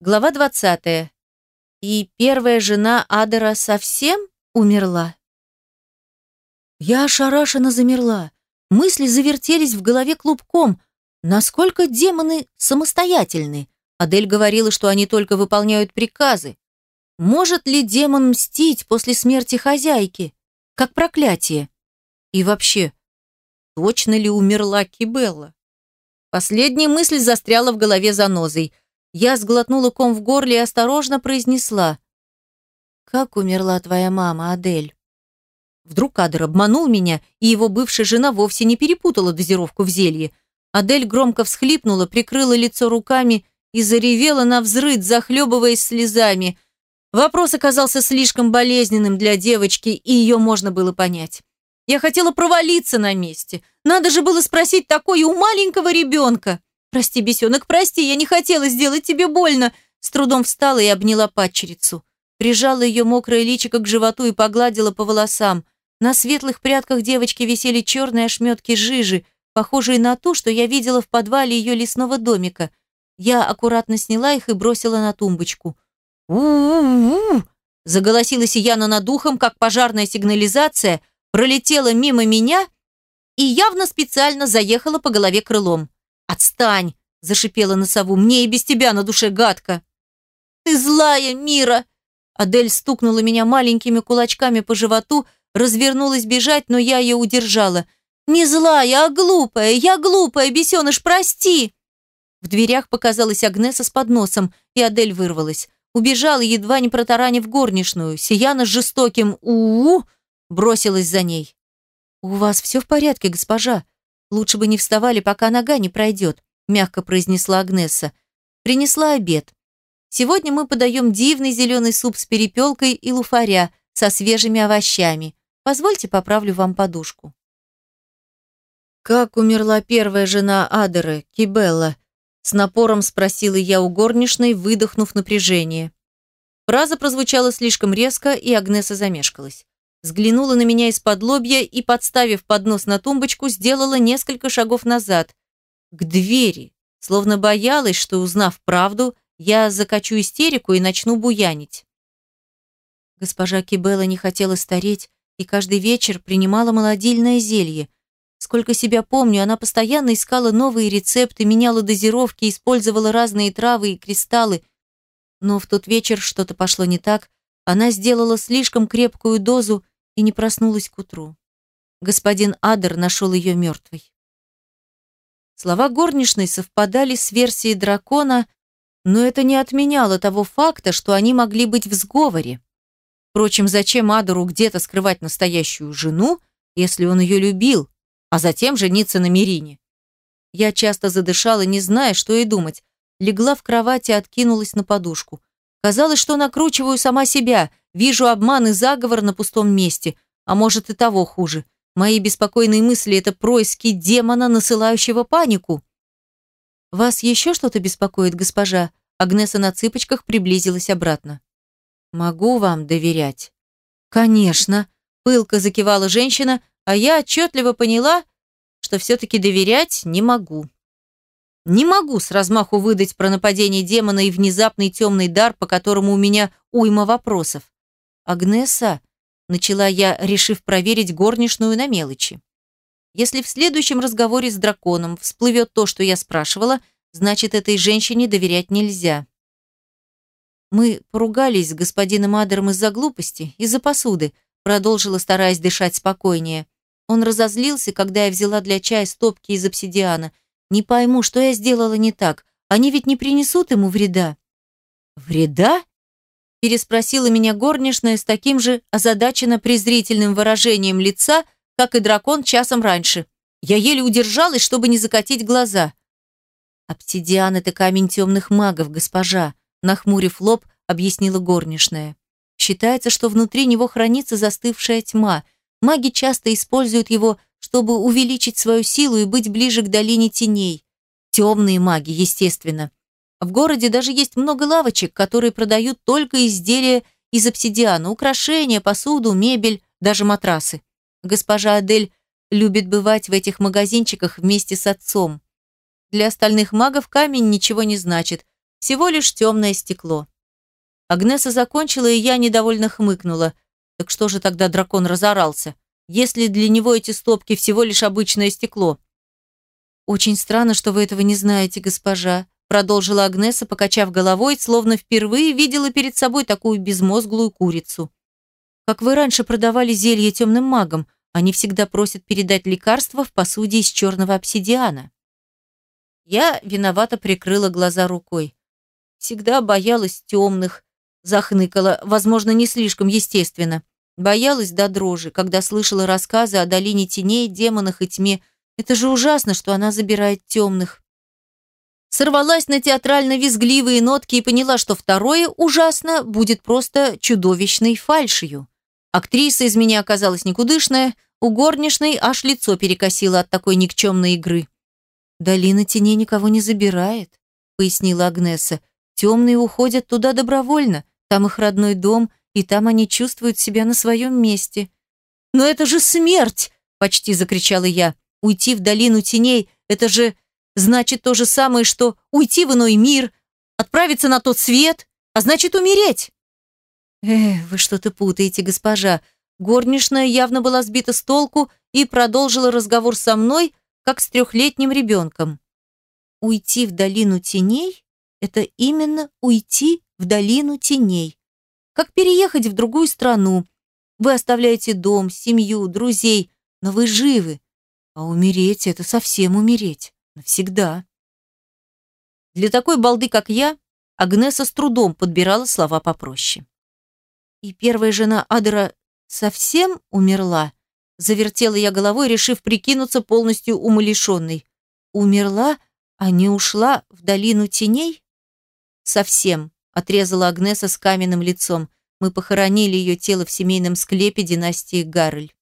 Глава 20. И первая жена Адера совсем умерла? Я ошарашенно замерла. Мысли завертелись в голове клубком. Насколько демоны самостоятельны? Адель говорила, что они только выполняют приказы. Может ли демон мстить после смерти хозяйки? Как проклятие? И вообще, точно ли умерла Кибелла? Последняя мысль застряла в голове занозой – я сглотнула ком в горле и осторожно произнесла. «Как умерла твоя мама, Адель?» Вдруг кадр обманул меня, и его бывшая жена вовсе не перепутала дозировку в зелье. Адель громко всхлипнула, прикрыла лицо руками и заревела на взрыд, захлебываясь слезами. Вопрос оказался слишком болезненным для девочки, и ее можно было понять. Я хотела провалиться на месте. Надо же было спросить такое у маленького ребенка. «Прости, бесенок, прости, я не хотела сделать тебе больно!» С трудом встала и обняла падчерицу. Прижала ее мокрое личико к животу и погладила по волосам. На светлых прядках девочки висели черные ошметки жижи, похожие на ту, что я видела в подвале ее лесного домика. Я аккуратно сняла их и бросила на тумбочку. «У-у-у!» Заголосила Сияна над духом, как пожарная сигнализация, пролетела мимо меня и явно специально заехала по голове крылом. «Отстань!» – зашипела на сову. «Мне и без тебя на душе гадко!» «Ты злая, Мира!» Адель стукнула меня маленькими кулачками по животу, развернулась бежать, но я ее удержала. «Не злая, а глупая! Я глупая, бесеныш, прости!» В дверях показалась Агнеса с подносом, и Адель вырвалась. Убежала, едва не протаранив горничную. Сияна с жестоким у, -у, -у бросилась за ней. «У вас все в порядке, госпожа?» Лучше бы не вставали, пока нога не пройдет», мягко произнесла Агнесса. «Принесла обед. Сегодня мы подаем дивный зеленый суп с перепелкой и луфаря со свежими овощами. Позвольте поправлю вам подушку». «Как умерла первая жена Адеры, Кибелла?» С напором спросила я у горничной, выдохнув напряжение. Фраза прозвучала слишком резко, и Агнеса замешкалась взглянула на меня из-под лобья и, подставив поднос на тумбочку, сделала несколько шагов назад, к двери, словно боялась, что, узнав правду, я закачу истерику и начну буянить. Госпожа Кибелла не хотела стареть и каждый вечер принимала молодильное зелье. Сколько себя помню, она постоянно искала новые рецепты, меняла дозировки, использовала разные травы и кристаллы. Но в тот вечер что-то пошло не так, она сделала слишком крепкую дозу и не проснулась к утру. Господин Адер нашел ее мертвой. Слова горничной совпадали с версией дракона, но это не отменяло того факта, что они могли быть в сговоре. Впрочем, зачем Адеру где-то скрывать настоящую жену, если он ее любил, а затем жениться на Мирине? Я часто задышала, не зная, что и думать. Легла в кровати откинулась на подушку. Казалось, что накручиваю сама себя, вижу обман и заговор на пустом месте, а может и того хуже. Мои беспокойные мысли – это происки демона, насылающего панику. «Вас еще что-то беспокоит, госпожа?» Агнеса на цыпочках приблизилась обратно. «Могу вам доверять?» «Конечно», – пылко закивала женщина, а я отчетливо поняла, что все-таки доверять не могу. Не могу с размаху выдать про нападение демона и внезапный темный дар, по которому у меня уйма вопросов. «Агнеса», — начала я, решив проверить горничную на мелочи. «Если в следующем разговоре с драконом всплывет то, что я спрашивала, значит, этой женщине доверять нельзя». «Мы поругались с господином Адером из-за глупости, из-за посуды», продолжила, стараясь дышать спокойнее. Он разозлился, когда я взяла для чая стопки из обсидиана — не пойму, что я сделала не так. Они ведь не принесут ему вреда. Вреда? Переспросила меня горничная с таким же озадаченно презрительным выражением лица, как и дракон часом раньше. Я еле удержалась, чтобы не закатить глаза. «Обсидиан — это камень темных магов, госпожа», нахмурив лоб, объяснила горничная. «Считается, что внутри него хранится застывшая тьма. Маги часто используют его чтобы увеличить свою силу и быть ближе к долине теней. Темные маги, естественно. В городе даже есть много лавочек, которые продают только изделия из обсидиана, украшения, посуду, мебель, даже матрасы. Госпожа Адель любит бывать в этих магазинчиках вместе с отцом. Для остальных магов камень ничего не значит. Всего лишь темное стекло. Агнеса закончила, и я недовольно хмыкнула. Так что же тогда дракон разорался? Если для него эти стопки всего лишь обычное стекло. «Очень странно, что вы этого не знаете, госпожа», продолжила Агнеса, покачав головой, словно впервые видела перед собой такую безмозглую курицу. «Как вы раньше продавали зелье темным магам, они всегда просят передать лекарство в посуде из черного обсидиана». Я виновато прикрыла глаза рукой. Всегда боялась темных, захныкала, возможно, не слишком естественно. Боялась до дрожи, когда слышала рассказы о долине теней, демонах и тьме. Это же ужасно, что она забирает темных. Сорвалась на театрально-визгливые нотки и поняла, что второе ужасно будет просто чудовищной фальшью. Актриса из меня оказалась никудышная, у горничной аж лицо перекосило от такой никчемной игры. «Долина теней никого не забирает», — пояснила Агнеса. «Темные уходят туда добровольно, там их родной дом, и там они чувствуют себя на своем месте». «Но это же смерть!» — почти закричала я. «Уйти в долину теней — это же значит то же самое, что уйти в иной мир, отправиться на тот свет, а значит умереть». «Эх, вы что-то путаете, госпожа», Горничная явно была сбита с толку и продолжила разговор со мной, как с трехлетним ребенком. Уйти в долину теней – это именно уйти в долину теней. Как переехать в другую страну. Вы оставляете дом, семью, друзей, но вы живы. А умереть – это совсем умереть. Навсегда. Для такой балды, как я, Агнеса с трудом подбирала слова попроще. И первая жена Адера совсем умерла? Завертела я головой, решив прикинуться полностью умалишенной. Умерла, а не ушла в долину теней? Совсем, отрезала Агнеса с каменным лицом. Мы похоронили ее тело в семейном склепе династии Гаррель.